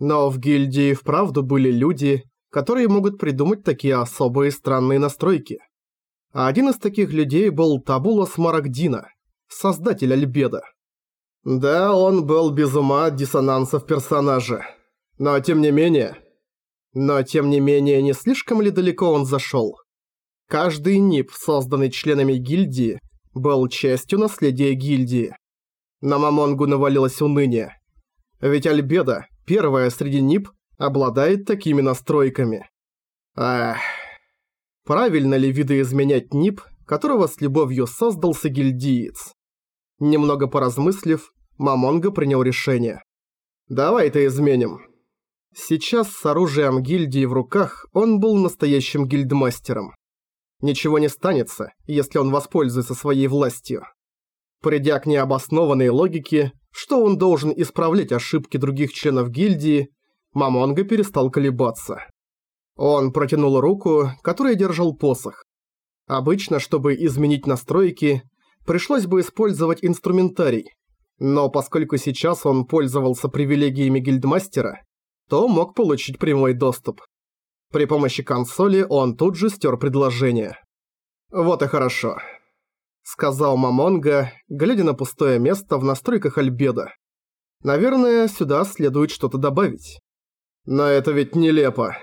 Но в гильдии вправду были люди, которые могут придумать такие особые странные настройки. А один из таких людей был Табула Смарагдина, создатель Альбеда. Да, он был без ума от диссонансов персонажа. Но тем не менее... Но тем не менее, не слишком ли далеко он зашел? Каждый НИП, созданный членами гильдии, был частью наследия гильдии. На Мамонгу навалилось уныние. Ведь Альбеда, первая среди НИП, обладает такими настройками. Ах... Правильно ли видоизменять НИП, которого с любовью создался гильдиец? Немного поразмыслив, Мамонга принял решение. «Давай это изменим». Сейчас с оружием гильдии в руках он был настоящим гильдмастером. Ничего не станется, если он воспользуется своей властью. Придя к необоснованной логике, что он должен исправлять ошибки других членов гильдии, Мамонга перестал колебаться. Он протянул руку, которой держал посох. Обычно, чтобы изменить настройки, пришлось бы использовать инструментарий. Но поскольку сейчас он пользовался привилегиями гильдмастера, то мог получить прямой доступ. При помощи консоли он тут же стер предложение. «Вот и хорошо», — сказал Мамонга, глядя на пустое место в настройках Альбеда. «Наверное, сюда следует что-то добавить». «Но это ведь нелепо».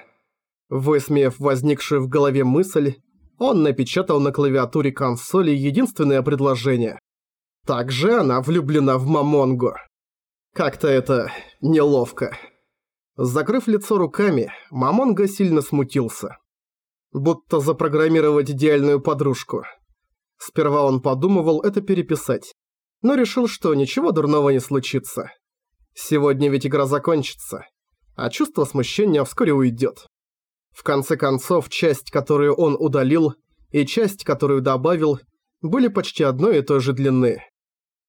Высмеяв возникшую в голове мысль, он напечатал на клавиатуре консоли единственное предложение. Также она влюблена в Мамонгу. Как-то это неловко. Закрыв лицо руками, Мамонга сильно смутился. Будто запрограммировать идеальную подружку. Сперва он подумывал это переписать, но решил, что ничего дурного не случится. Сегодня ведь игра закончится, а чувство смущения вскоре уйдет. В конце концов, часть, которую он удалил, и часть, которую добавил, были почти одной и той же длины.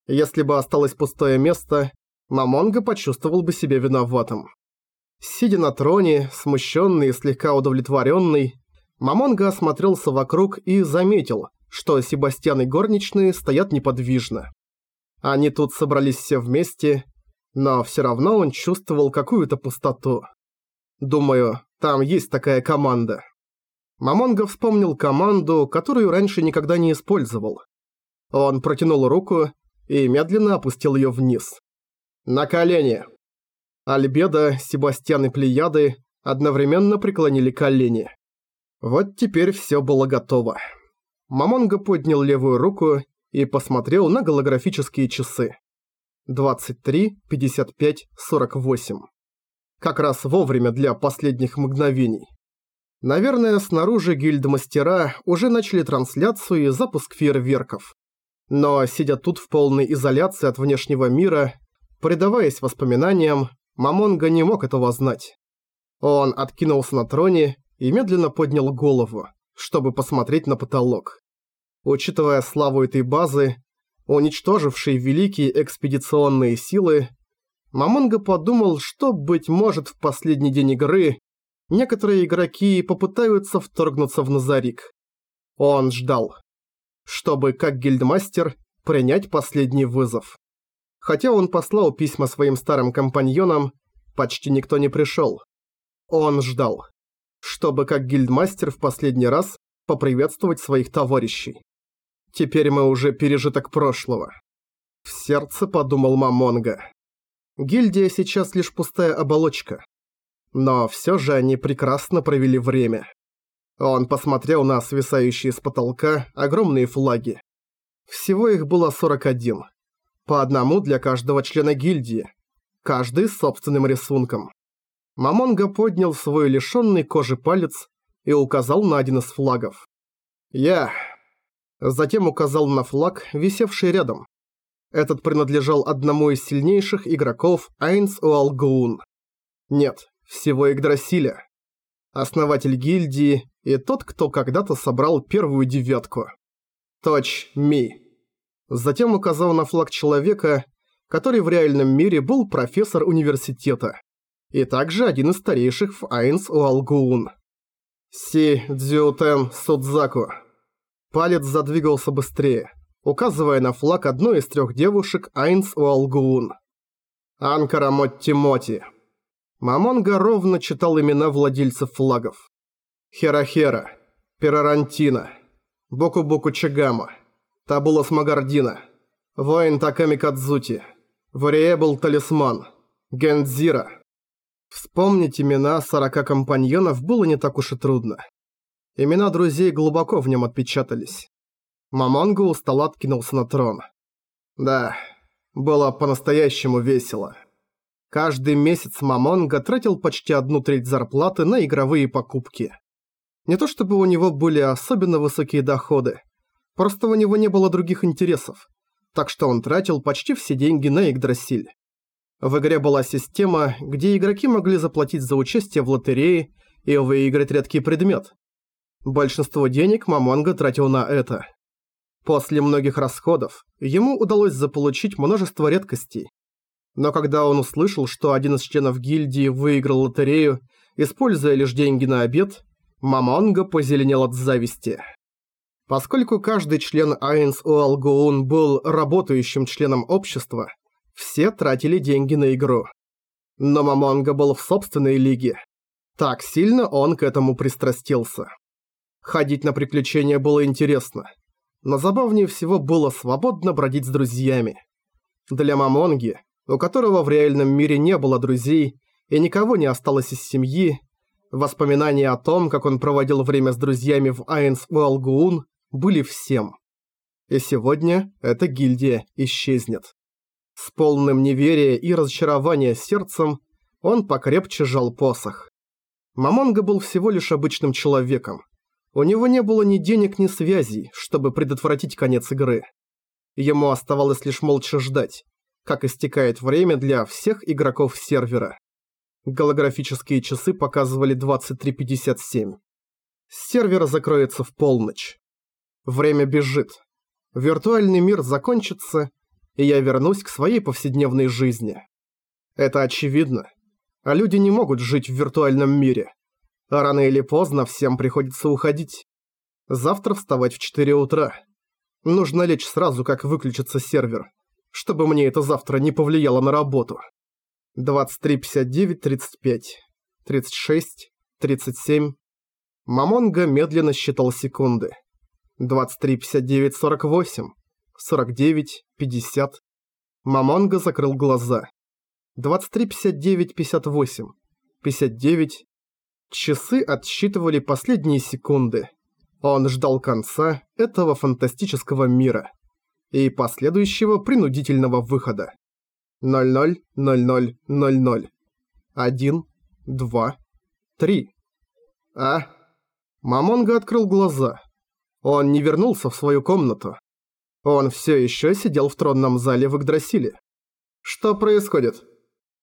Если бы осталось пустое место, Мамонга почувствовал бы себя виноватым. Сидя на троне, смущенный и слегка удовлетворенный, Мамонга осмотрелся вокруг и заметил, что Себастьян и горничные стоят неподвижно. Они тут собрались все вместе, но все равно он чувствовал какую-то пустоту. Думаю, там есть такая команда. Мамонга вспомнил команду, которую раньше никогда не использовал. Он протянул руку и медленно опустил ее вниз. «На колени!» Альбеда, Себастьян и Плеяды одновременно преклонили колени. Вот теперь все было готово. Мамонга поднял левую руку и посмотрел на голографические часы. 23, 55, 48 как раз вовремя для последних мгновений. Наверное, снаружи гильдмастера уже начали трансляцию и запуск фейерверков. Но, сидя тут в полной изоляции от внешнего мира, предаваясь воспоминаниям, Мамонга не мог этого знать. Он откинулся на троне и медленно поднял голову, чтобы посмотреть на потолок. Учитывая славу этой базы, уничтожившей великие экспедиционные силы, Мамонга подумал, что, быть может, в последний день игры некоторые игроки попытаются вторгнуться в Назарик. Он ждал, чтобы, как гильдмастер, принять последний вызов. Хотя он послал письма своим старым компаньонам, почти никто не пришел. Он ждал, чтобы, как гильдмастер, в последний раз поприветствовать своих товарищей. Теперь мы уже пережиток прошлого. В сердце подумал Мамонга. Гильдия сейчас лишь пустая оболочка. Но все же они прекрасно провели время. Он посмотрел на свисающие с потолка огромные флаги. Всего их было 41. По одному для каждого члена гильдии. Каждый с собственным рисунком. Мамонга поднял свой лишенный кожи палец и указал на один из флагов. «Я...» Затем указал на флаг, висевший рядом. Этот принадлежал одному из сильнейших игроков Айнс Уалгуун. Нет, всего Игдрасиля. Основатель гильдии и тот, кто когда-то собрал первую девятку. Точ Ми. Затем указал на флаг человека, который в реальном мире был профессор университета. И также один из старейших в Айнс Уалгуун. Си Дзютен Судзаку. Палец задвигался быстрее указывая на флаг одной из трех девушек Айнс Уалгуун. Анкара Мотти Моти. Мамонга ровно читал имена владельцев флагов. Херахера, Перарантина, Боку-Боку Чагама, Табула Смагардина, Воин Таками Кадзути, Вариэбл Талисман, Гендзира. Вспомнить имена 40 компаньонов было не так уж и трудно. Имена друзей глубоко в нем отпечатались. Мамонга устало откинулся на трон. Да, было по-настоящему весело. Каждый месяц Мамонга тратил почти одну треть зарплаты на игровые покупки. Не то чтобы у него были особенно высокие доходы, просто у него не было других интересов, так что он тратил почти все деньги на Игдрасиль. В игре была система, где игроки могли заплатить за участие в лотерее и выиграть редкий предмет, Большинство денег Мамонга тратил на это. После многих расходов ему удалось заполучить множество редкостей. Но когда он услышал, что один из членов гильдии выиграл лотерею, используя лишь деньги на обед, Мамонга позеленел от зависти. Поскольку каждый член Айнс Уалгоун был работающим членом общества, все тратили деньги на игру. Но Мамонга был в собственной лиге. Так сильно он к этому пристрастился. Ходить на приключения было интересно, но забавнее всего было свободно бродить с друзьями. Для Мамонги, у которого в реальном мире не было друзей и никого не осталось из семьи, воспоминания о том, как он проводил время с друзьями в Айнс Уалгуун, были всем. И сегодня эта гильдия исчезнет. С полным неверия и разочарования сердцем он покрепче жал посох. Мамонга был всего лишь обычным человеком, у него не было ни денег, ни связей, чтобы предотвратить конец игры. Ему оставалось лишь молча ждать, как истекает время для всех игроков сервера. Голографические часы показывали 23.57. Сервер закроется в полночь. Время бежит. Виртуальный мир закончится, и я вернусь к своей повседневной жизни. Это очевидно. А люди не могут жить в виртуальном мире. А рано или поздно всем приходится уходить. Завтра вставать в 4 утра. Нужно лечь сразу, как выключится сервер, чтобы мне это завтра не повлияло на работу. 23.59.35, 36, 37. Мамонга медленно считал секунды. 23.59.48, 49, 50. Мамонга закрыл глаза. 23.59.58, 59, Часы отсчитывали последние секунды. Он ждал конца этого фантастического мира и последующего принудительного выхода. 000000. 1, 2, 3. А? Мамонга открыл глаза. Он не вернулся в свою комнату. Он все еще сидел в тронном зале в Игдрасиле. Что происходит?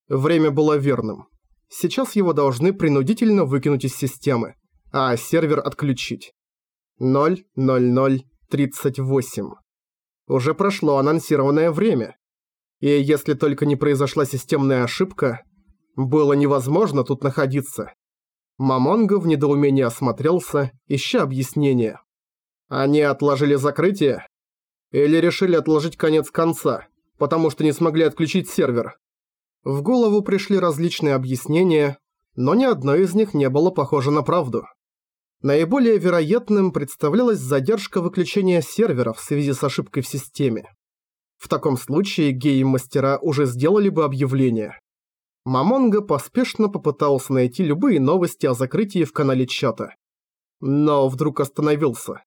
Время было верным. Сейчас его должны принудительно выкинуть из системы, а сервер отключить. 00038. Уже прошло анонсированное время. И если только не произошла системная ошибка, было невозможно тут находиться. Мамонго в недоумении осмотрелся, ища объяснение. Они отложили закрытие? Или решили отложить конец конца, потому что не смогли отключить сервер? В голову пришли различные объяснения, но ни одно из них не было похоже на правду. Наиболее вероятным представлялась задержка выключения сервера в связи с ошибкой в системе. В таком случае гейм-мастера уже сделали бы объявление. Мамонга поспешно попытался найти любые новости о закрытии в канале чата. Но вдруг остановился.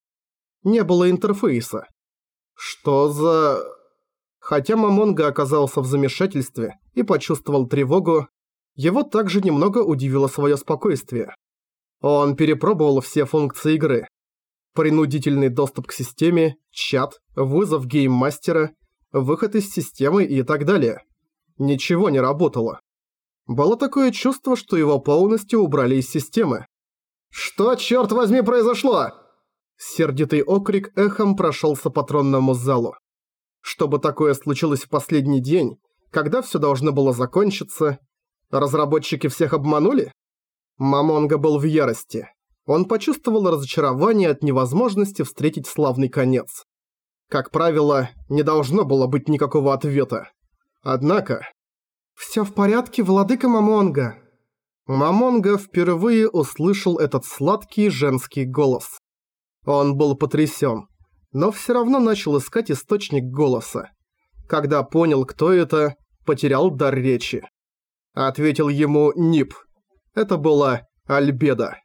Не было интерфейса. Что за... Хотя Мамонга оказался в замешательстве и почувствовал тревогу, его также немного удивило свое спокойствие. Он перепробовал все функции игры. Принудительный доступ к системе, чат, вызов гейммастера, выход из системы и так далее. Ничего не работало. Было такое чувство, что его полностью убрали из системы. «Что, черт возьми, произошло?» Сердитый окрик эхом прошелся по тронному залу. Чтобы такое случилось в последний день, когда все должно было закончиться, разработчики всех обманули? Мамонга был в ярости. Он почувствовал разочарование от невозможности встретить славный конец. Как правило, не должно было быть никакого ответа. Однако... «Всё в порядке, владыка Мамонга», Мамонга впервые услышал этот сладкий женский голос. Он был потрясен, но все равно начал искать источник голоса. Когда понял, кто это, потерял дар речи. Ответил ему Нип. Это была Альбеда.